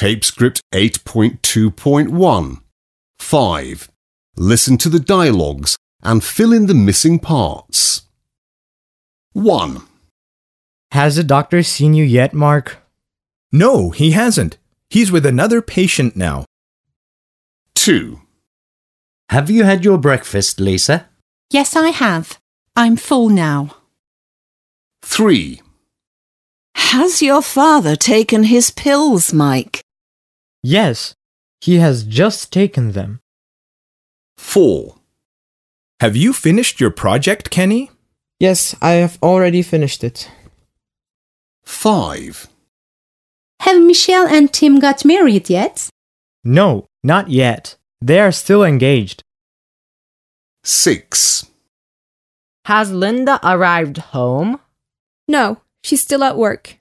tape script 8.2.1. 5. Listen to the dialogues and fill in the missing parts. 1. Has the doctor seen you yet, Mark? No, he hasn't. He's with another patient now. 2. Have you had your breakfast, Lisa? Yes, I have. I'm full now. 3. Has your father taken his pills, Mike? Yes, he has just taken them. 4. Have you finished your project, Kenny? Yes, I have already finished it. 5. Have Michelle and Tim got married yet? No, not yet. They are still engaged. 6. Has Linda arrived home? No, she's still at work.